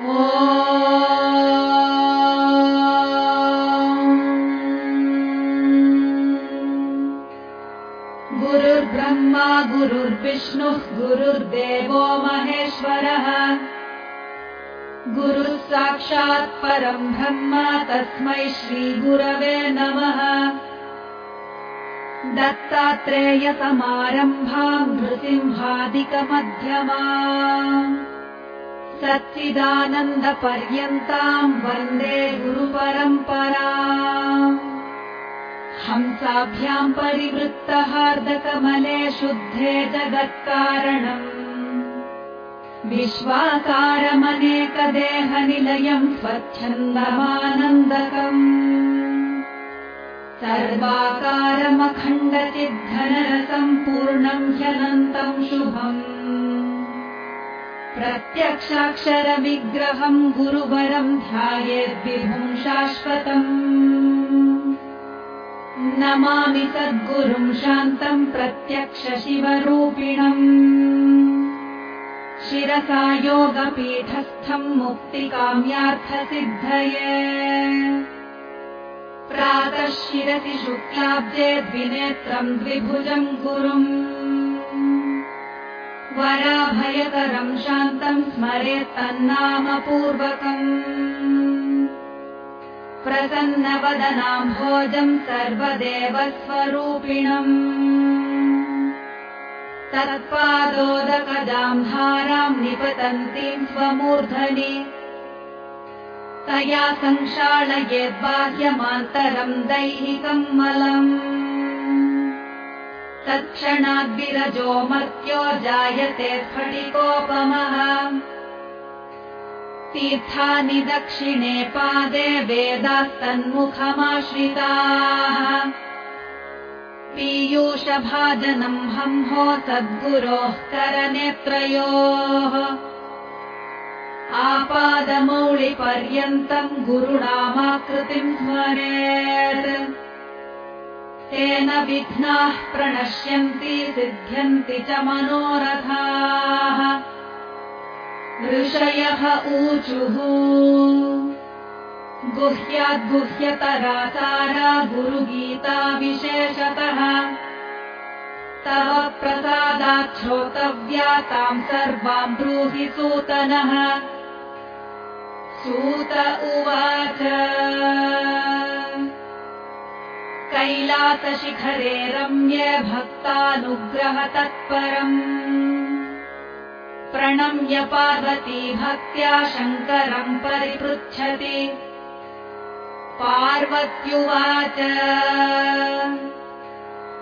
गुरुर्ब्रह्मा गुरुर्विष्णुः गुरुर्देवो महेश्वरः। गुरुः साक्षात् परम् ब्रह्म तस्मै श्रीगुरवे नमः। दत्तात्रेयसमारम्भाम् नृसिंहादिकमध्यमा सच्चिदानन्दपर्यन्ताम् वन्दे गुरुपरम्परा हंसाभ्याम् परिवृत्तहार्दकमले शुद्धे जगत्कारणम्। विश्वाकारमनेकदेहनिलयम् स्वच्छन्दमानन्दकम्। सर्वाकारमखण्डचिद्धनरसम् पूर्णम् ह्यनन्तम् शुभम् प्रत्यक्षाक्षरविग्रहम् गुरुवरम् ध्यायेद्विभुम् शाश्वतम् नमामि सद्गुरुम् शान्तम् प्रत्यक्ष शिवरूपिणम् शिरसा योगपीठस्थम् मुक्तिकाम्यार्थसिद्धये। प्रातः शिरसि शुक्लाब्जे द्विनेत्रम् द्विभुजम् गुरुम् वराभयकरम् शान्तम् प्रसन्नवदनाम्भोजम् सर्वदेवस्वरूपिणम्। तत्पादोदकजाम् धाराम् निपतन्तीम् स्वमूर्धनि। तया संक्षालयेद्बाह्यमान्तरम् दैहिकम् मलम् तत्क्षणाद्विरजो मर्त्यो जायते स्फटिकोपमः। तीर्थानि दक्षिणे पादे वेदास्तन्मुखमाश्रिताः। पीयूषभाजनम् हम्भो सद्गुरोः करनेत्रयोः आपादमौळिपर्यन्तम् गुरुणामाकृतिम् स्मरेत् तेन विघ्नाः प्रणश्यन्ति सिद्ध्यन्ति च मनोरथाः। ऋषयः ऊचुः। गुह्याद्गुह्यतरासारा गुरुगीता विशेषतः तव प्रसादात् श्रोतव्या ताम् सर्वाम् ब्रूहि सूतनः। सूत उवाच कैलासशिखरे रम्य भक्तानुग्रहतत्परम्। प्रणम्य पार्वती भक्त्या शङ्करम् परिपृच्छति। पार्वत्युवाच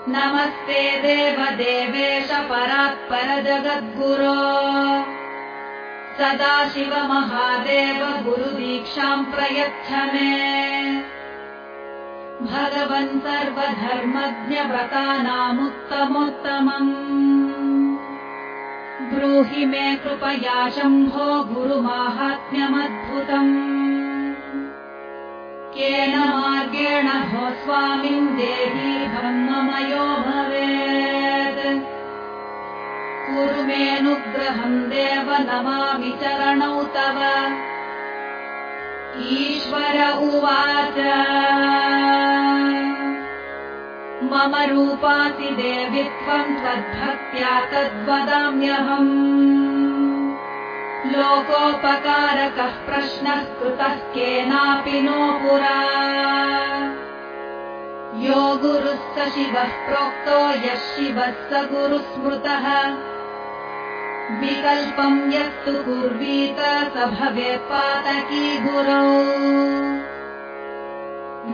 नमस्ते देवदेवेश परात्पर जगद्गुरो सदाशिवमहादेव गुरुदीक्षाम् प्रयच्छ मे भगवन् सर्वधर्मज्ञव्रतानामुत्तमोत्तमम्। ब्रूहि मे कृपया शम्भो गुरुमाहात्म्यमद्भुतम् केन मार्गेण भो स्वामिम् देही ब्रह्ममयो भवेत्। कुरु मेऽनुग्रहम् देव नमामि चरणौ तव। ईश्वर उवाच मम रूपासि देवि त्वम् त्वद्भक्त्या तद्वदाम्यहम्। लोकोपकारकः प्रश्नः कृतः केनापि नो पुरा। यो गुरुः स शिवः प्रोक्तो यः शिवः स गुरुस्मृतः विकल्पम् यत्तु कुर्वीत स भवेत्पातकी गुरौ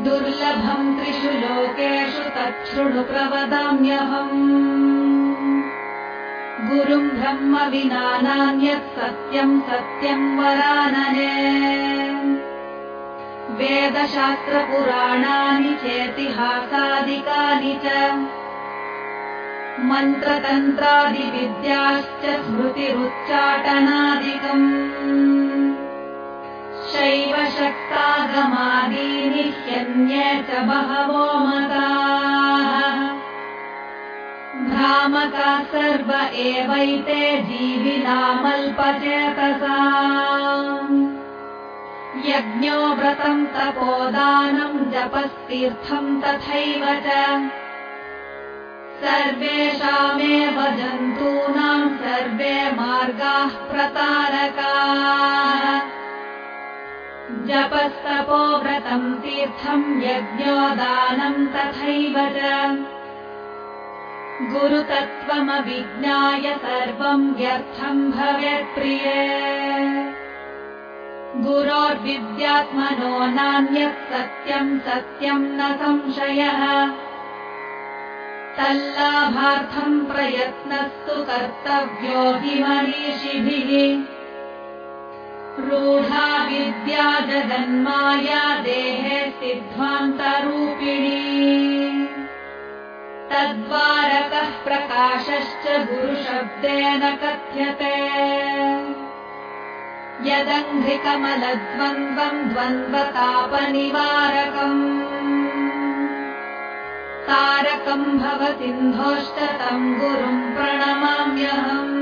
दुर्लभम् त्रिषु लोकेषु तच्छृणु प्रवदाम्यहम्। गुरुम् ब्रह्म विना नान्यत् सत्यम् सत्यम् वरानने। वेदशास्त्रपुराणानि चेतिहासादिकानि च। मन्त्रतन्त्रादिविद्याश्च स्मृतिरुच्चाटनादिकम् शैव शक्तागमादीनि ह्यन्ये च बहवो मताः। भ्रामका सर्व एवैते जीविनामल्पचेतसा यज्ञो व्रतम् तपोदानम् जपस्तीर्थम् तथैव च। सर्वेषामेव जन्तूनाम् सर्वे मार्गाः प्रतारका जपस्तपो व्रतम् तीर्थम् यज्ञोदानम् तथैव च। गुरुतत्त्वमविज्ञाय सर्वम् व्यर्थम् भवेत्प्रिये गुरोर्विद्यात्मनो नान्यत् सत्यम् सत्यम् न संशयः। तल्लाभार्थम् प्रयत्नस्तु कर्तव्यो हि मनीषिभिः रूढा विद्या जगन्माया देहे सिद्ध्वान्तरूपिणी तद्वारकः प्रकाशश्च गुरुशब्देन कथ्यते। यदङ्घ्रिकमलद्वन्द्वम् द्वन्द्वतापनिवारकम्। तारकम् भवसिन्धोश्च तम् गुरुम् प्रणमाम्यहम्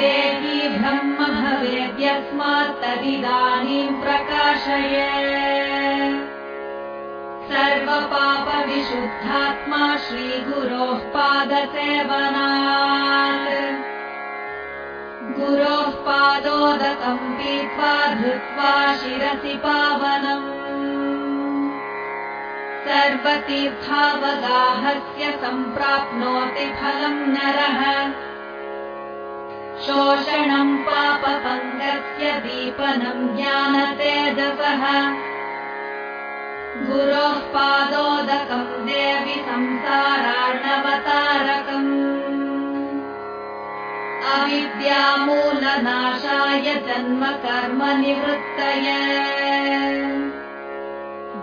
देवी ब्रह्म भवेद्यस्मात्तदिदानीम् प्रकाशये। सर्वपापविशुद्धात्मा श्रीगुरोः पादसेवना गुरोः पादोदकम् पीत्वा धृत्वा शिरसि पावनम्। सर्वतीर्थावगाहस्य सम्प्राप्नोति फलम् नरः शोषणम् पापपङ्गस्य दीपनम् ज्ञानतेजसः। गुरोः पादोदकम् देवि संसारार्णवतारकम्। अविद्यामूलनाशाय जन्म कर्म निवृत्तय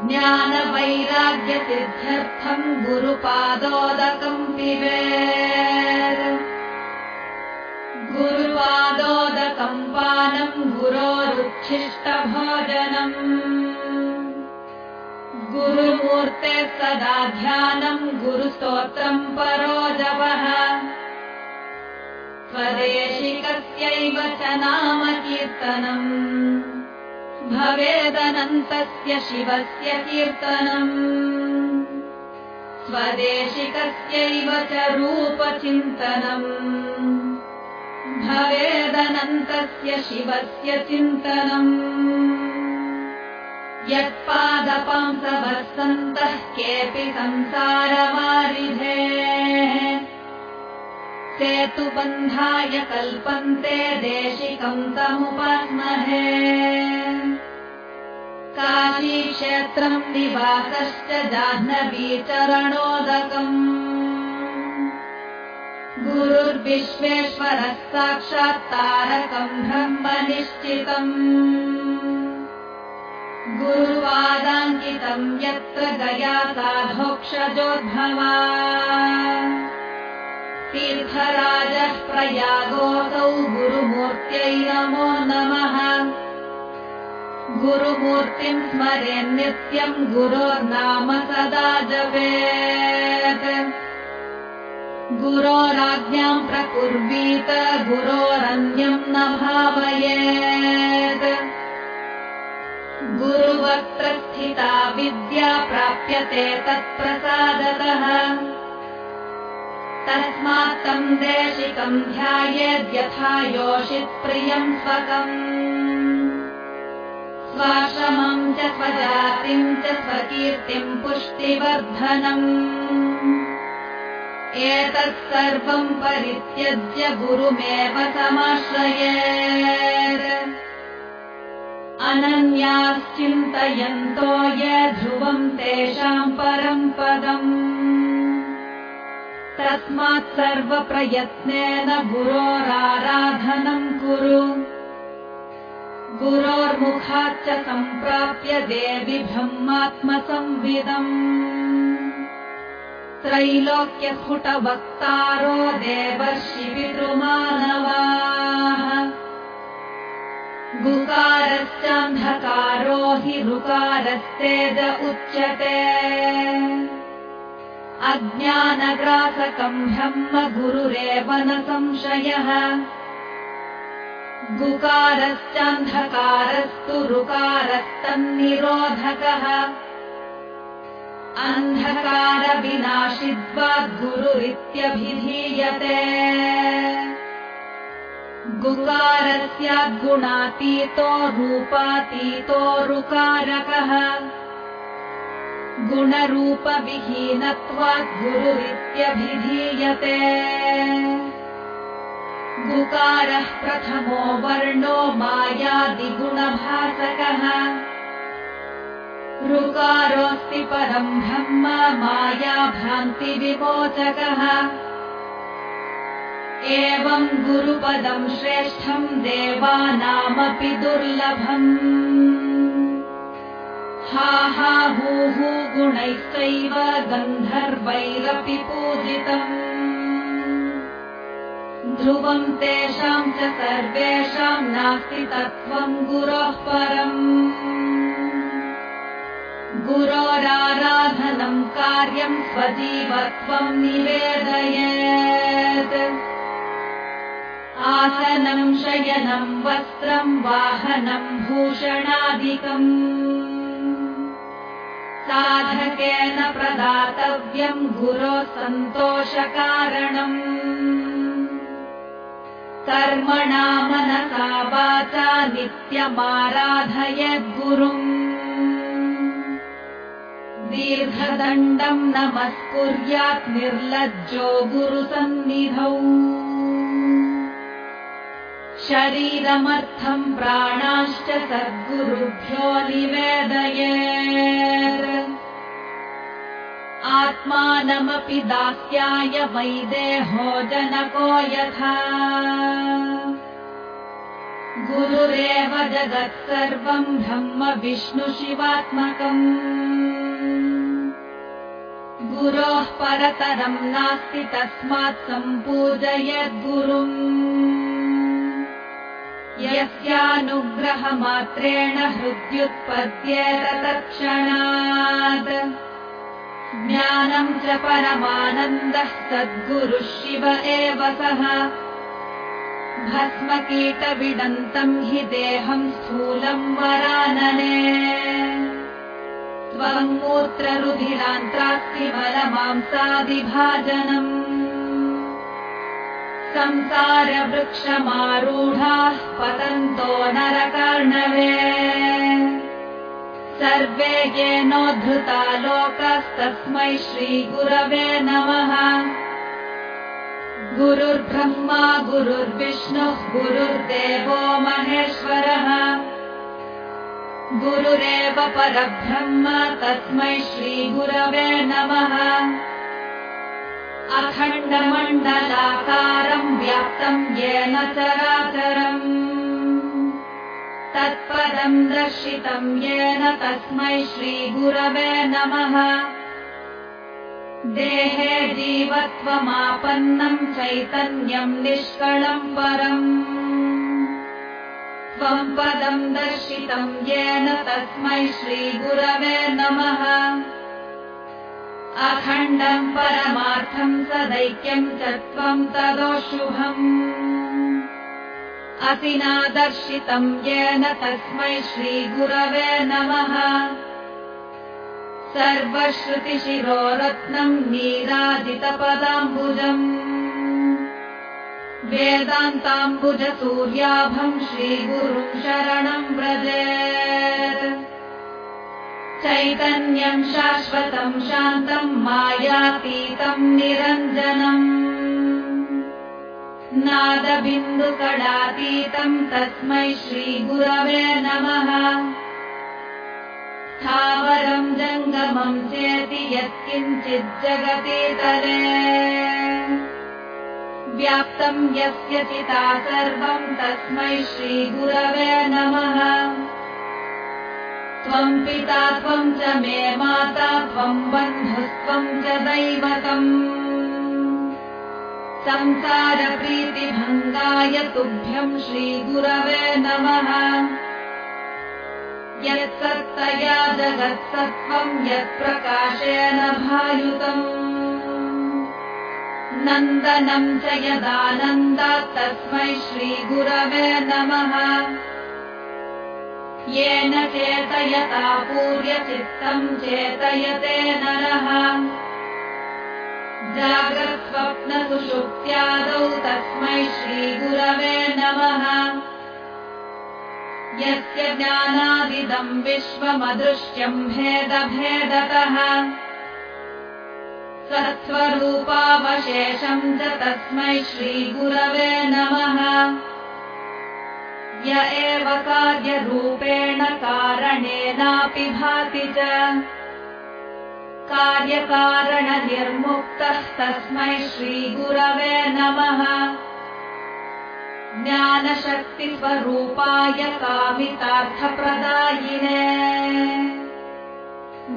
ज्ञानवैराग्यसिद्ध्यर्थम् गुरुपादोदकम् पिबे गुरुपादोदकम् पानम् गुरोरुच्छिष्टभोजनम्। गुरुमूर्ते सदा ध्यानम् गुरुस्तोत्रम् परो जपः स्वदेशिकस्यैव च नाम कीर्तनम् भवेदनन्तस्य शिवस्य कीर्तनम्। स्वदेशिकस्यैव च रूपचिन्तनम् भवेदनन्तस्य शिवस्य चिन्तनम्। यत्पादपांसवः केऽपि संसारवारिधे। सेतुबन्धाय कल्पन्ते देशिकम् तमुपास्महे काशीक्षेत्रम् निवासश्च जाह्नवीचरणोदकम् गुरुर्विश्वेश्वरः साक्षात्तारकम् ब्रह्म निश्चितम्। गुरुवादाङ्कितम् यत्र गया साधोक्षजोद्भवा तीर्थराजः प्रयागोऽसौ गुरुमूर्त्यै नमो नमः। गुरुमूर्तिम् स्मरेन्नित्यम् गुरोर्नाम सदा जपेत् गुरोराज्ञाम् प्रकुर्वीत गुरोरन्यम् न भावयेत्। गुरुवक्त्र स्थिता विद्या प्राप्यते तत्प्रसादतः। तस्मात् तम् देशिकम् ध्यायेद्यथा योषित्प्रियम् स्वकम्। स्वाश्रमम् च स्वजातिम् च स्वकीर्तिम् पुष्टिवर्धनम् एतत् सर्वम् परित्यज्य गुरुमेव समाश्रयेत् अनन्याश्चिन्तयन्तो ये ध्रुवम् तेषाम् परम् पदम्। तस्मात् सर्वप्रयत्नेन गुरोराराधनम् कुरु। गुरोर्मुखाच्च सम्प्राप्य देवि ब्रह्मात्मसंविदम् त्रैलोक्यस्फुटवक्तारो देवर्षिपितृमानवाः। गुकारश्चान्धकारो हि ऋकारस्तेज उच्यते। अज्ञानग्रासकम् ब्रह्म गुरुरेव न संशयः। गुकारश्चान्धकारस्तु ऋकारस्तन्निरोधकः अन्धकारविनाशिद्वाद्गुरुरित्यभिधीयते गुकारस्याद्गुणातीतो रूपातीतो रुकारकः गुणरूपविहीनत्वाद्गुरुरित्यभिधीयते। गुकारः प्रथमो वर्णो मायादिगुणभासकः ऋकारोऽस्ति परम् ब्रह्म मायाभ्रान्तिविमोचकः एवम् गुरुपदम् श्रेष्ठम् देवानामपि दुर्लभम्। हा हा भूः गुणैश्चैव गन्धर्वैरपि पूजितम्। ध्रुवम् तेषाम् च सर्वेषाम् नास्ति तत्त्वम् गुरोः परम् गुरोराराधनम् कार्यम् स्वजीवत्वम् निवेदयेत्। आसनम् शयनम् वस्त्रम् वाहनम् भूषणादिकम्। साधकेन प्रदातव्यम् गुरो सन्तोषकारणम्। कर्मणा मनसा वाचा नित्यमाराधयद्गुरुम् दीर्घदण्डम् नमस्कुर्यात् निर्लज्जो गुरुसन्निधौ। शरीरमर्थम् प्राणाश्च सद्गुरुभ्यो निवेदये आत्मानमपि दास्याय वैदेहो जनको यथा गुरुरेव जगत् सर्वम् ब्रह्म विष्णुशिवात्मकम् गुरोः परतरम् नास्ति तस्मात् सम्पूजयद्गुरुम् यस्यानुग्रहमात्रेण हृद्युत्पद्येत तत्क्षणात्। ज्ञानम् च परमानन्दः सद्गुरुः शिव एव सः भस्मकीटविडन्तम् हि देहम् स्थूलम् वरानने। त्वम् मूत्ररुधिरान्त्रास्तिमलमांसादिभाजनम् संसारवृक्षमारूढाः पतन्तो नरकर्णवे। सर्वे येनोद्धृता लोकस्तस्मै श्रीगुरवे नमः गुरुर्ब्रह्मा गुरुर्विष्णुः गुरुर्देवो महेश्वरः। गुरुरेव परब्रह्म तस्मै श्रीगुरवे नमः। अखण्डमण्डलाकारम् व्याप्तम् येन चराचरम्। तत्पदम् दर्शितम् येन तस्मै श्रीगुरवे नमः देहे जीवत्वमापन्नम् चैतन्यम् निष्कळम् परम्। त्वम् पदम् दर्शितम् येन तस्मै श्रीगुरवे नमः। अखण्डम् परमार्थम् सदैक्यम् च त्वम् तदोऽशुभम् असिना दर्शितम् येन तस्मै श्रीगुरवे नमः सर्वश्रुतिशिरोरत्नम् नीराजितपदाम्बुजम् वेदान्ताम्बुजसूर्याभम् श्रीगुरुम् शरणम् व्रजेत्। चैतन्यम् शाश्वतम् शान्तम् मायातीतम् निरञ्जनम्। नादबिन्दुकडातीतम् तस्मै श्रीगुरवे नमः स्थावरम् जङ्गमम् चेति यत्किञ्चिज्जगतीतले व्याप्तम् यस्य चिता सर्वम् तस्मै श्रीगुरवे नमः। त्वम् पिता त्वम् च मे माता त्वम् बन्धुस्त्वम् च दैवतम्। संसारप्रीतिभङ्गाय तुभ्यम् श्रीगुरवे नमः यत्सत्तया जगत्सत्त्वम् यत्प्रकाशेन भायुतम्। नन्दनम् च यदानन्दात् तस्मै श्रीगुरवे नमः। येन चेतयता पूर्यचित्तम् चेतयते नरः। जाग्रत्स्वप्नसुषुप्त्यादौ तस्मै श्रीगुरवे नमः यस्य ज्ञानादिदम् विश्वमदृश्यम् भेदभेदतः। सत्स्वरूपावशेषम् च तस्मै श्रीगुरवे नमः। य एव कार्यरूपेण कारणेनापि भाति च। कार्यकारणनिर्मुक्तः तस्मै श्रीगुरवे नमः ज्ञानशक्तिस्वरूपाय कामितार्थप्रदायिने।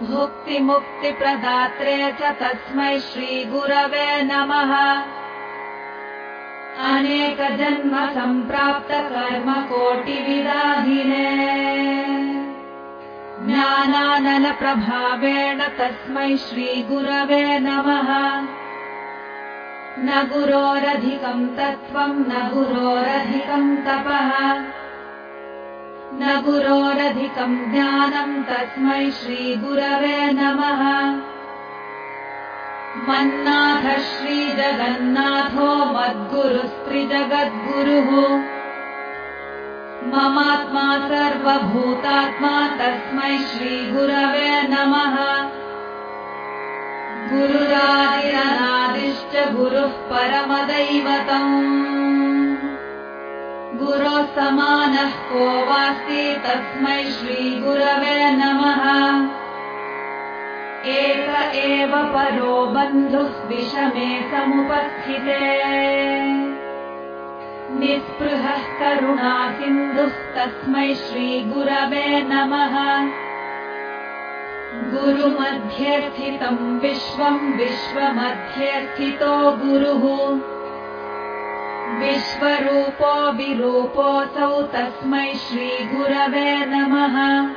भुक्तिमुक्तिप्रदात्रे च तस्मै श्रीगुरवे नमः। अनेकजन्म सम्प्राप्तकर्मकोटिविदाधिने ज्ञानानलप्रभावेण तस्मै श्रीगुरवे नमः न गुरोरधिकम् तत्त्वम् न गुरोरधिकम् तपः। न गुरोरधिकम् ज्ञानम् तस्मै श्रीगुरवे नमः। मन्नाथ श्रीजगन्नाथो मद्गुरुस्त्रिजगद्गुरुः। ममात्मा सर्वभूतात्मा तस्मै श्रीगुरवे नमः गुरुरादिरनादिश्च गुरुः परमदैवतम्। गुरो समानः को वास्ति तस्मै श्रीगुरवे नमः। एक एव परो बन्धुः विषमे समुपस्थिते। निःस्पृहः करुणा सिन्धुः तस्मै श्रीगुरवे नमः गुरुमध्ये स्थितम् विश्वम् विश्वमध्ये स्थितो गुरुः। विश्वरूपो विरूपोऽसौ तस्मै श्रीगुरवे नमः।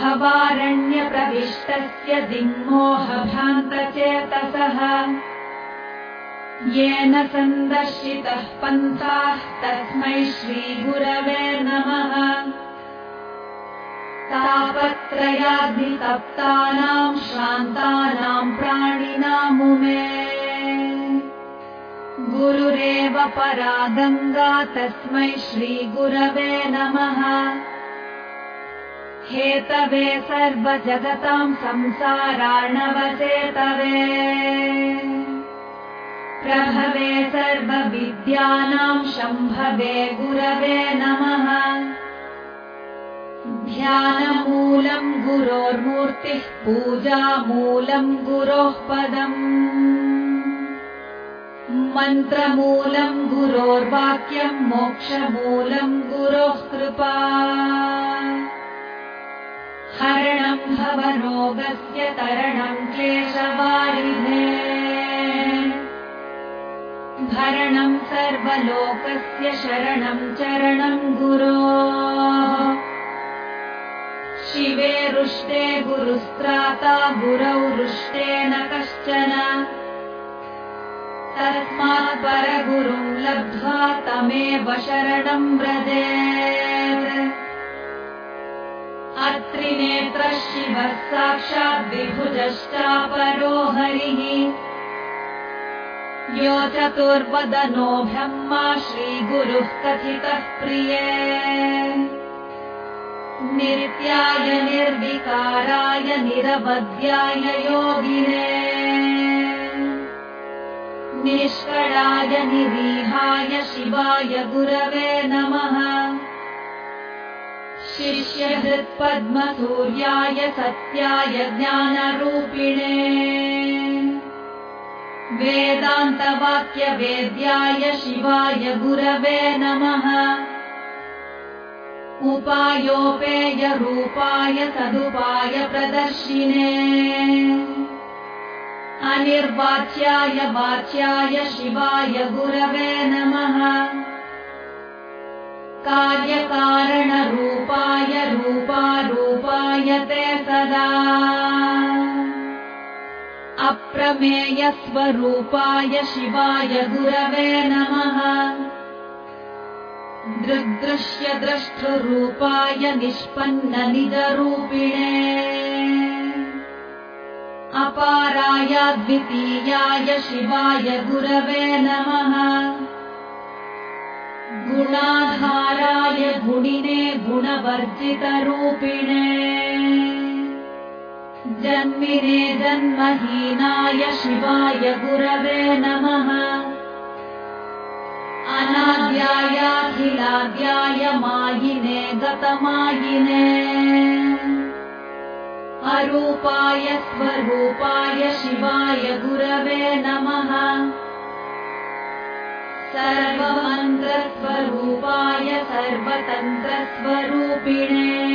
भवारण्यप्रविष्टस्य दिङ्मोहभ्रान्तचेतसः येन सन्दर्शितः पन्थाः तस्मै श्रीगुरवे नमः तापत्रयाधितप्तानाम् श्रान्तानाम् प्राणिनामुमे। गुरुरेव परा गङ्गा तस्मै श्रीगुरवे नमः। हेतवे सर्वजगताम् संसाराणवचेतवे प्रभवे सर्वविद्यानाम् शम्भवे गुरवे नमः गुरोर्मूर्तिः पूजामूलम् गुरोः पदम्। मन्त्रमूलम् गुरोर्वाक्यम् मोक्षमूलम् गुरोः कृपा। हरणम् भवरोगस्य तरणम् क्लेशवारिधे। भरणम् सर्वलोकस्य शरणम् चरणम् गुरो शिवे रुष्टे गुरुस्त्राता गुरौ रुष्टेन कश्चन। तस्मात् परगुरुम् लब्ध्वा तमेव शरणम् व्रजे अत्रिनेत्रः शिवः साक्षाद्विभुजश्चापरो हरिः। यो चतुर्वदनो ब्रह्मा श्रीगुरुः कथितः प्रिये नित्याय निर्विकाराय निरवध्याय योगिने। निष्कळाय निरीहाय शिवाय गुरवे नमः। शिष्यहृत्पद्मसूर्याय सत्याय ज्ञानरूपिणे। वेदान्तवाक्यवेद्याय शिवाय गुरवे नमः उपायोपेयरूपाय सदुपाय प्रदर्शिने अनिर्वाच्याय वाच्याय शिवाय गुरवे नमः। कार्यकारणरूपाय रूपारूपाय ते सदा। अप्रमेयस्वरूपाय शिवाय गुरवे नमः दृग्दृश्यद्रष्टृरूपाय निष्पन्ननिजरूपिणे अपारायाद्वितीयाय शिवाय गुरवे नमः गुणाधाराय गुणिने गुणवर्जितरूपिणे जन्मिने जन्महीनाय शिवाय गुरवे नमः अनाद्यायाखिलाद्याय मायिने गतमायिने अरूपाय स्वरूपाय शिवाय गुरवे नमः। सर्वमन्त्रस्वरूपाय सर्वतन्त्रस्वरूपिणे।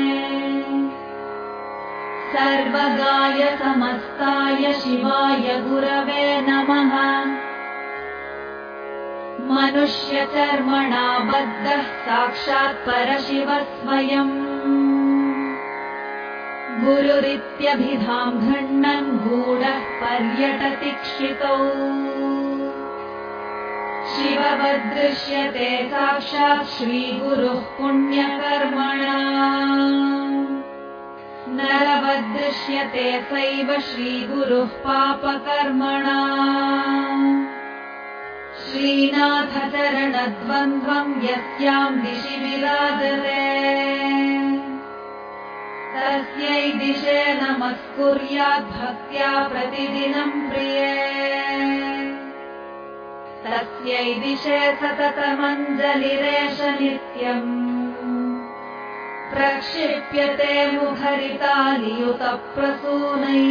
सर्वगाय समस्ताय शिवाय गुरवे नमः मनुष्यचर्मणा बद्धः साक्षात् परशिव स्वयम् गुरुरित्यभिधाम् घृण्णन् गूढः पर्यटतिक्षितौ। शिववदृश्यते साक्षात् श्रीगुरुः पुण्यकर्मणा। नरवदृश्यते सैव श्रीगुरुः पापकर्मणा श्रीनाथचरणद्वन्द्वम् यस्याम् दिशि विराजते। तस्यै दिशे नमस्कुर्याद्भक्त्या प्रतिदिनम् प्रिये। तस्यै दिशे सततमञ्जलिरेष नित्यम् प्रक्षिप्यते मुखरितालियुतप्रसूनै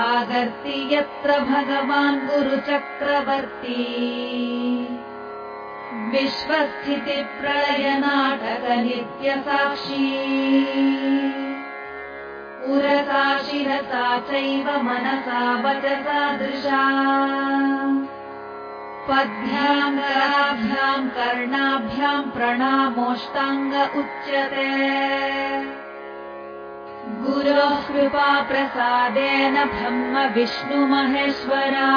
जागर्ति यत्र भगवान् गुरुचक्रवर्ती। विश्वस्थितिप्रलयनाटकनित्यसाक्षी पुरसा शिरसा चैव मनसा वचसा दृशा। पद्भ्याम् कराभ्याम् कर्णाभ्याम् प्रणामोष्टाङ्ग उच्यते गुरोः कृपाप्रसादेन ब्रह्म विष्णुमहेश्वरा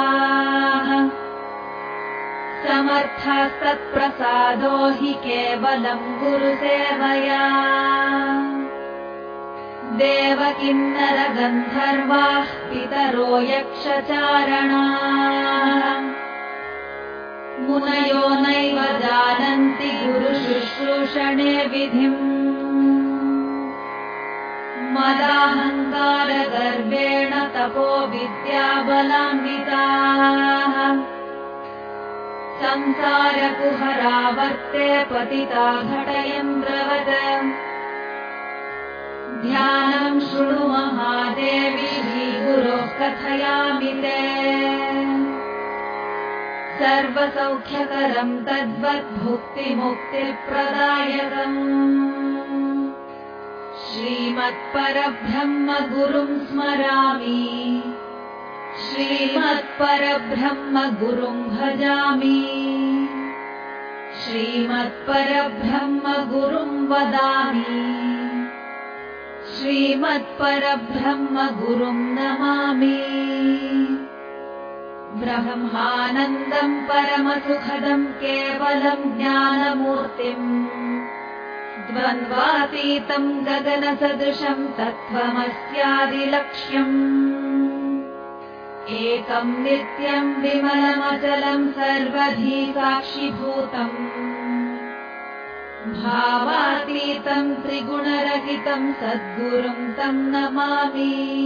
समर्थास्तत्प्रसादो हि केवलम् गुरुसेवया। देवकिन्नरगन्धर्वाः पितरो यक्षचारणा। मुनयो नैव जानन्ति गुरुशुश्रूषणे विधिम् मदाहङ्कारगर्वेण तपो विद्याबलान्विताः। संसारकुहरावर्ते पतिता घटयन्द्रवत् ध्यानम् शृणु महादेवी गुरोः कथयामि ते। सर्वसौख्यकरम् तद्वद्भुक्तिमुक्तिप्रदायकम् श्रीमत्परब्रह्म गुरुम् स्मरामि। श्रीमत्परब्रह्म गुरुम् भजामि। श्रीमत्परब्रह्म गुरुम् वदामि। श्रीमत्परब्रह्म गुरुम् नमामि। ब्रह्मानन्दम् परमसुखदम् केवलम् ज्ञानमूर्तिम् द्वन्द्वातीतम् गगनसदृशम् तत्त्वमस्यादिलक्ष्यम्। एकम् नित्यम् विमलमचलम् सर्वधी साक्षिभूतम् भावातीतम् त्रिगुणरहितम् सद्गुरुम् तम् नमामि।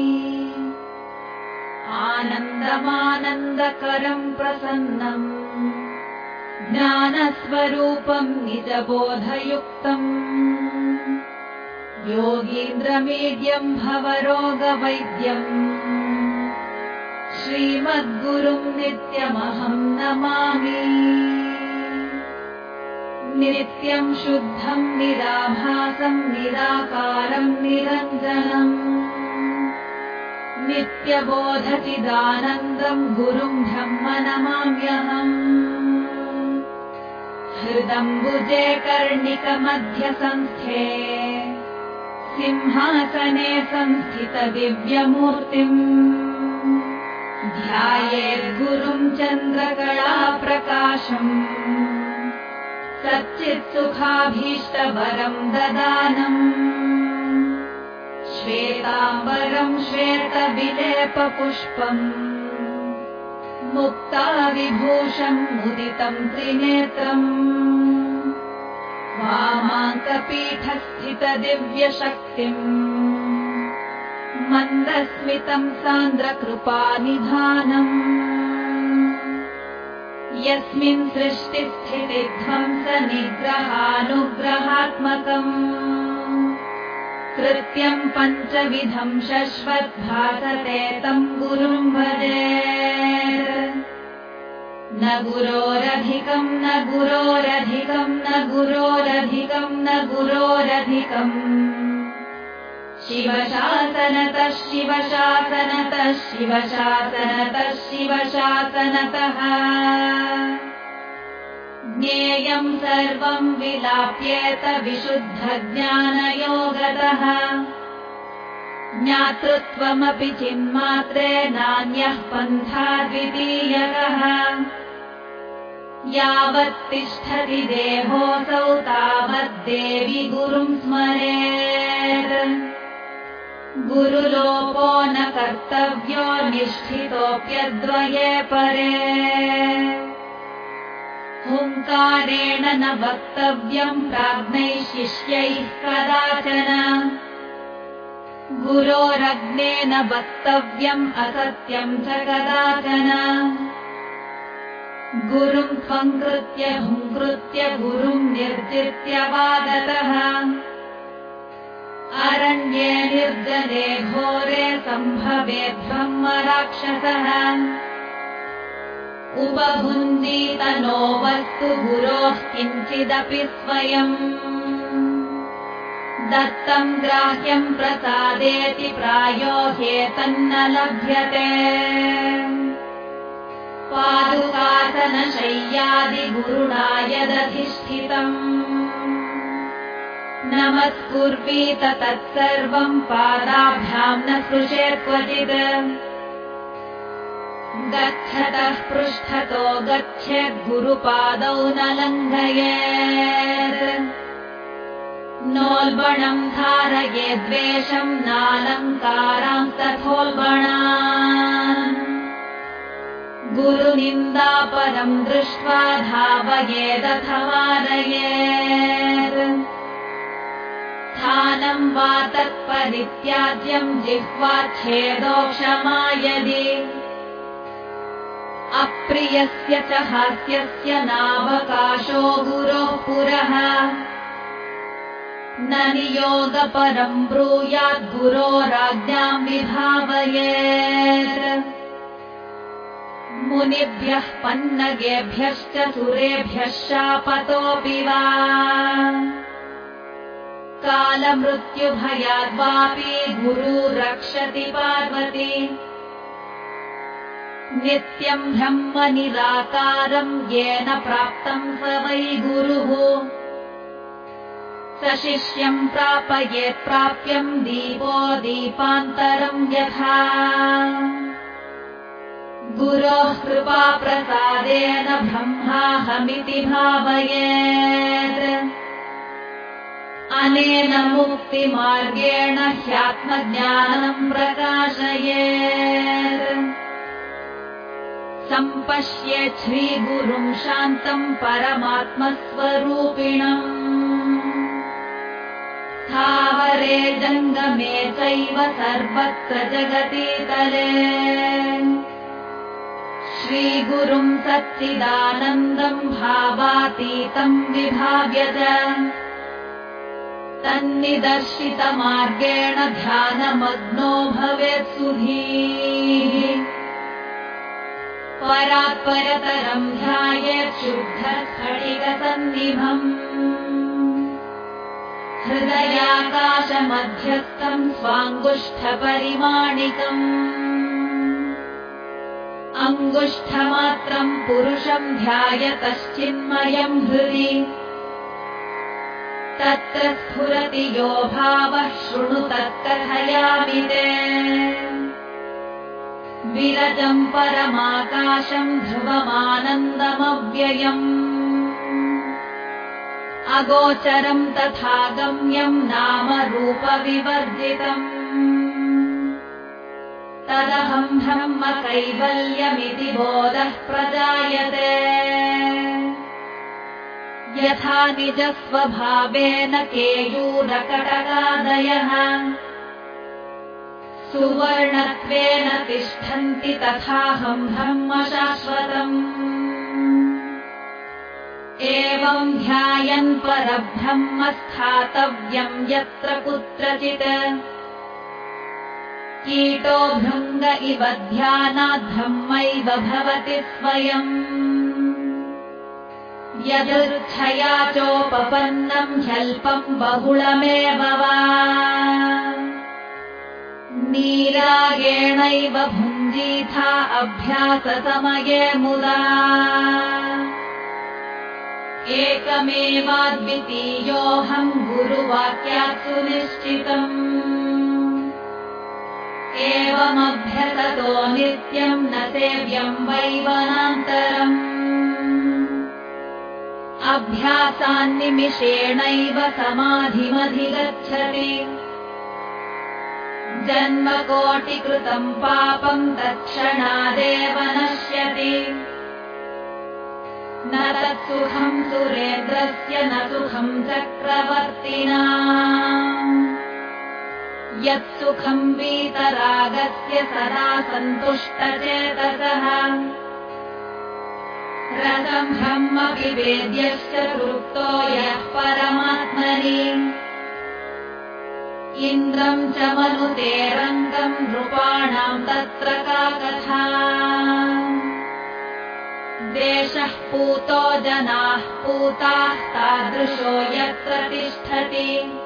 आनन्दमानन्दकरम् प्रसन्नम् ज्ञानस्वरूपम् निजबोधयुक्तम्। योगीन्द्रमीड्यम् भवरोगवैद्यम् श्रीमद्गुरुम् नित्यमहम् नमामि। नित्यम् शुद्धम् निराभासम् निराकारम् निरञ्जनम्। नित्यबोधचिदानन्दम् गुरुम् ब्रह्म नमाम्यहम् हृदम्बुजे कर्णिकमध्यसंस्थे। सिंहासने संस्थितदिव्यमूर्तिम्। ध्यायेद्गुरुम् चन्द्रकलाप्रकाशम्। सच्चित्सुखाभीष्टवरम् ददानम्। श्वेताम्बरम् श्वेतविलेपपुष्पम् मुक्ता विभूषम् मुदितम् त्रिनेत्रम्। वामाङ्कपीठस्थितदिव्यशक्तिम्। मन्दस्मितम् सान्द्रकृपानिधानम्। यस्मिन् सृष्टिस्थितिध्वंसनिग्रहानुग्रहात्मकम्। कृत्यम् पञ्चविधम् शश्वद्भासते तम् गुरुम् भजे न गुरोरधिकम् न गुरोरधिकम् न गुरोरधिकम् न गुरोरधिकम् शिवशासनतः शिवशासनतः शिवशासनतः शिवशासनतः। ज्ञेयम् सर्वम् विलाप्येत विशुद्धज्ञानयोगतः। ज्ञातृत्वमपि चिन्मात्रे नान्यः पन्था द्वितीयकः यावत्तिष्ठति देहोऽसौ तावद्देवि गुरुम् स्मरेत्। गुरुलोपो न कर्तव्यो निष्ठितोऽप्यद्वये परे। हुङ्कारेण न वक्तव्यम् प्राज्ञैः शिष्यैः कदाचन। गुरोरग्नेन वक्तव्यम् असत्यम् च कदाचन गुरुम् त्वङ्कृत्य हुङ्कृत्य गुरुम् निर्जित्य वादतः अरण्ये निर्जने घोरे सम्भवेद्ब्रह्म राक्षसः उपभुञ्जीतनो वस्तु गुरोः किञ्चिदपि स्वयम्। दत्तम् ग्राह्यम् प्रसादेति प्रायो ह्येतन्न लभ्यते पादुकासनशय्यादिगुरुणा यदधिष्ठितम् नमस्कुर्वीत तत्सर्वम् पादाभ्याम् न क्वचित् गच्छतः पृष्ठतो गच्छेद्गुरुपादौ नोल्बणम् धारये द्वेषम् नालङ्काराम् तथोल्बणा गुरुनिन्दापरम् दृष्ट्वा धावयेदथवारयेत् स्थानम् वा तत्परित्याज्यम् जिह्वाच्छेदो क्षमा यदि अप्रियस्य च हास्यस्य नावकाशो गुरोः पुरः। न नियोगपरम् ब्रूयाद्गुरोराज्ञाम् विभावयेत् मुनिभ्यः पन्नगेभ्यश्च सुरेभ्यः शापतोऽपि वा कालमृत्युभयाद्वापि गुरु रक्षति पार्वती। नित्यम् ब्रह्म निराकारम् येन प्राप्तम् स वै गुरुः। स शिष्यम् प्रापयेत् प्राप्यम् दीपो दीपान्तरम् यथा गुरोः कृपाप्रसादेन ब्रह्माहमिति भावयेत्। अनेन मुक्तिमार्गेण ह्यात्मज्ञानम् प्रकाशयेत्। सम्पश्येत् श्रीगुरुम् शान्तम् परमात्मस्वरूपिणम्। स्थावरे जङ्गमे चैव सर्वत्र जगतीतले श्रीगुरुम् सच्चिदानन्दम् भावातीतम् विभाव्य च तन्निदर्शितमार्गेण ध्यानमग्नो भवेत् सुधीः। परात्परतरम् ध्यायेत् शुद्धस्फटिकसन्निभम् हृदयाकाशमध्यस्थम् स्वाङ्गुष्ठपरिमाणिकम् अङ्गुष्ठमात्रम् पुरुषम् ध्यायतश्चिन्मयम् हृदि। तत्र स्फुरति यो भावः शृणु तत्कथयामि ते विरजम् परमाकाशम् ध्रुवमानन्दमव्ययम्। अगोचरम् तथा गम्यम् नाम रूपविवर्जितम् तदहम् ब्रह्म कैवल्यमिति बोधः प्रजायते। यथा निजस्वभावेन केयूरकटकादयः सुवर्णत्वेन तिष्ठन्ति तथाहम् ब्रह्म शाश्वतम् एवम् ध्यायन् परब्रह्म स्थातव्यम् यत्र कुत्रचित् कीटो भृङ्ग इव ध्यानाद्ब्रह्मैव भवति स्वयम्। यदृच्छया चोपपन्नम् ह्यल्पम् बहुलमेव वा। नीरागेणैव भुञ्जीथा अभ्याससमये मुदा। एकमेवाद्वितीयोऽहम् गुरुवाक्यात् सुनिश्चितम् एवमभ्यसतो नित्यम् न सेव्यम् वैवनान्तरम्। अभ्यासान्निमिषेणैव समाधिमधिगच्छति। जन्मकोटिकृतम् पापम् तत्क्षणादेव नश्यति। न तत्सुखम् सुरेन्द्रस्य न सुखम् चक्रवर्तिना यत्सुखम् वीतरागस्य सदा सन्तुष्टचेतसः। रसम् ब्रह्मपि वेद्यश्च तृप्तो यः परमात्मनि। इन्द्रम् च मनुते रङ्गम् नृपाणाम् तत्र का कथा देशः पूतो जनाः पूताः तादृशो यत्र तिष्ठति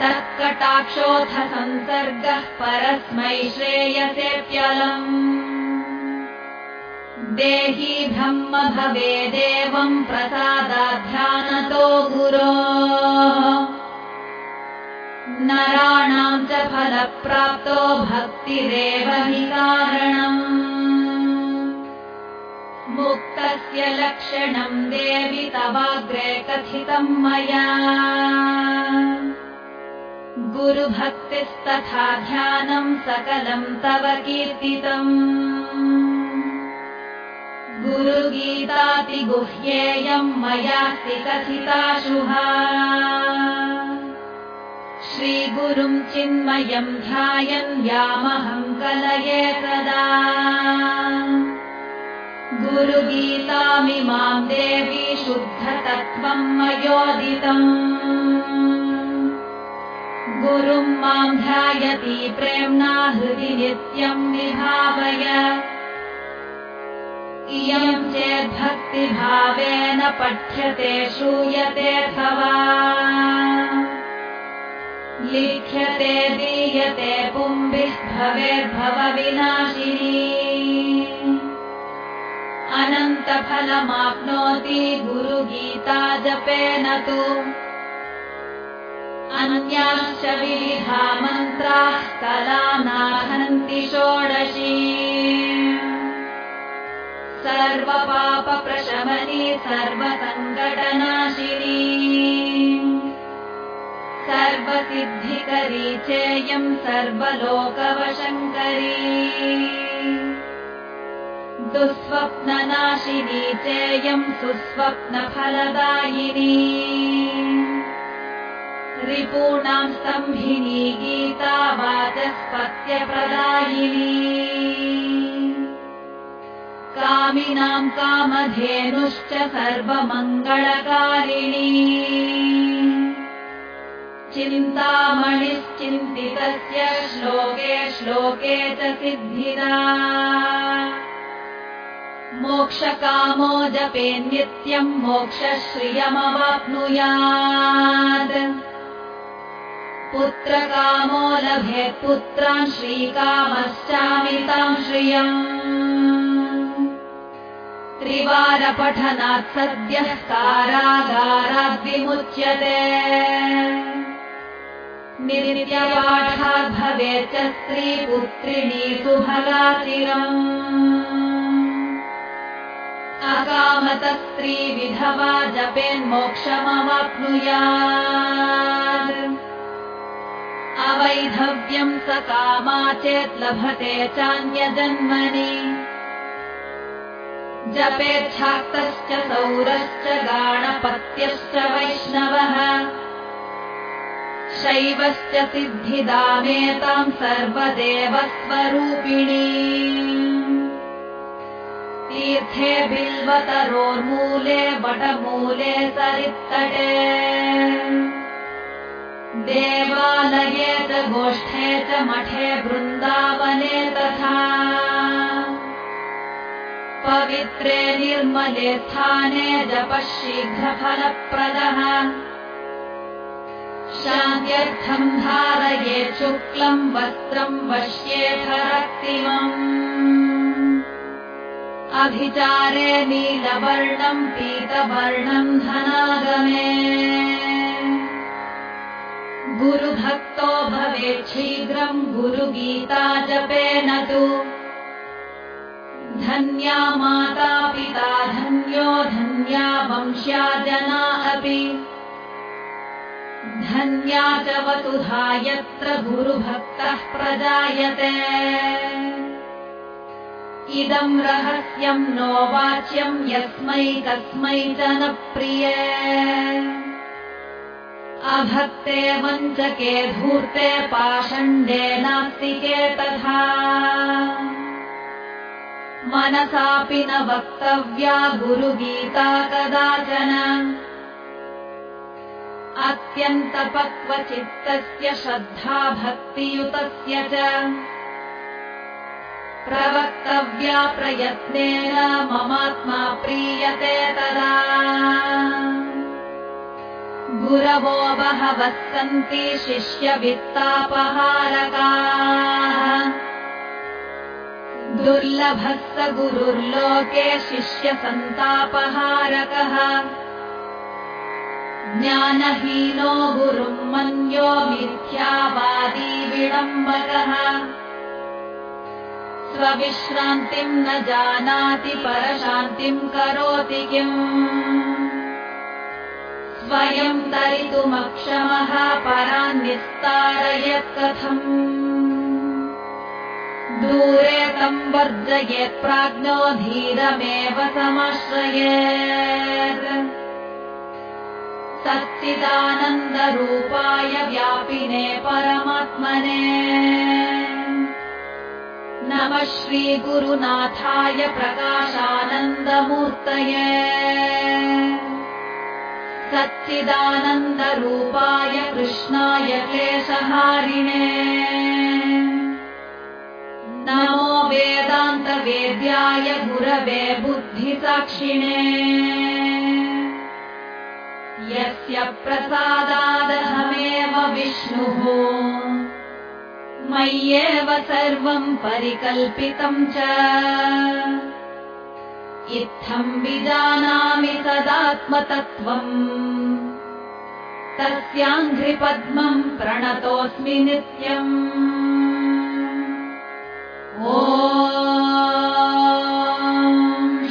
तत्कटाक्षोऽथ संसर्गः परस्मै श्रेयसेऽप्यलम्। देही ब्रह्म भवेदेवम् प्रसादाध्यानतो गुरो। नराणाम् च फलप्राप्तो भक्तिरेव हि कारणम्। मुक्तस्य लक्षणम् देवि तवाग्रे कथितम् मया गुरुभक्तिस्तथा ध्यानम् सकलम् तव कीर्तितम्। गुरुगीतातिगुह्येयम् मयास्ति कथिताशुहा श्रीगुरुम् चिन्मयम् ध्यायन् यामहम् कलये सदा। गुरुगीतामिमाम् देवी शुद्धतत्त्वम् मयोदितम् गुरुम् माम् ध्यायति प्रेम्णा हृदि नित्यम् विभावय इयम् चेद्भक्तिभावेन पठ्यते श्रूयते लिख्यते दीयते पुम्भिः भवेद्भवविनाशिनी अनन्तफलमाप्नोति गुरुगीता जपेन तु अन्याश्च विविधा मन्त्राः कलानाहन्ति षोडशी। सर्वपापप्रशमनी सर्वसङ्कटनाशिनी सर्वसिद्धिकरी चेयम् सर्वलोकवशङ्करी। दुःस्वप्ननाशिनी चेयम् सुस्वप्नफलदायिनी रिपूणाम् स्तम्भिनी गीता वाचस्पत्यप्रदायिनी कामिनाम् कामधेनुश्च सर्वमङ्गलकारिणी। चिन्तामणिश्चिन्तितस्य श्लोके श्लोके च सिद्धिदा मोक्षकामो जपे नित्यम् मोक्षश्रियमवाप्नुयात् पुत्रकामो लभेत् पुत्रान् श्रीकामश्चामिताम् श्रियम्। त्रिवारपठनात् सद्यः कारागाराद्विमुच्यते। नित्यपाठाद् भवेत् च स्त्रीपुत्रिणी सुभगाचिरम् अकामतस्त्रीविधवा जपेन्मोक्षमवाप्नुयात् अवैधव्यम् स कामा चेत् लभते चान्यजन्मनि। जपेच्छाक्तश्च सौरश्च गाणपत्यश्च वैष्णवः। शैवश्च सिद्धिदामेताम् सर्वदेवस्वरूपिणी। तीर्थे बिल्वतरोर्मूले वटमूले सरित्तटे देवालये च गोष्ठे च मठे वृन्दावने तथा पवित्रे निर्मले स्थाने जपः शीघ्रफलप्रदः शान्त्यर्थम् धारये शुक्लम् वस्त्रम् वश्येऽथरक्तिमम् अभिचारे नीलवर्णम् पीतवर्णम् धनागमे गुरुभक्तो भवेत् शीघ्रम् गुरुगीता जपेन तु। धन्या माता पिता धन्यो धन्या वंश्या जना अपि। धन्या च वसुधा यत्र गुरुभक्तः प्रजायते। इदम् रहस्यम् नो वाच्यम् यस्मै कस्मै च न प्रिये अभक्ते वञ्चके धूर्ते पाषण्डे नास्तिके तथा मनसापि न वक्तव्या गुरुगीता कदाचन। अत्यन्तपक्वचित्तस्य श्रद्धा भक्तियुतस्य च। प्रवक्तव्या प्रयत्नेन ममात्मा प्रीयते तदा गुरवो बहवः सन्ति शिष्यवित्तापहारकाः। दुर्लभः स गुरुर्लोके शिष्यसन्तापहारकः। ज्ञानहीनो गुरुम् मन्यो मिथ्यावादी विडम्बकः। स्वविश्रान्तिम् न जानाति परशान्तिम् करोति किम् स्वयम् तरितुमक्षमः परान्निस्तारयत् कथम्। दूरे तम् वर्जयेत् प्राज्ञो धीरमेव समाश्रयेत्। सच्चिदानन्दरूपाय व्यापिने परमात्मने। नमः श्रीगुरुनाथाय प्रकाशानन्दमूर्तये सच्चिदानन्दरूपाय कृष्णाय क्लेशहारिणे नमो वेदान्तवेद्याय गुरवे बुद्धिसाक्षिणे। यस्य प्रसादादहमेव विष्णुः। मय्येव सर्वम् परिकल्पितम् च इत्थम् विजानामि तदात्मतत्त्वम् तस्याङ्घ्रिपद्मम् प्रणतोऽस्मि नित्यम्। ओ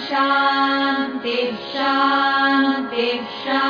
शान्ति शान्तेषा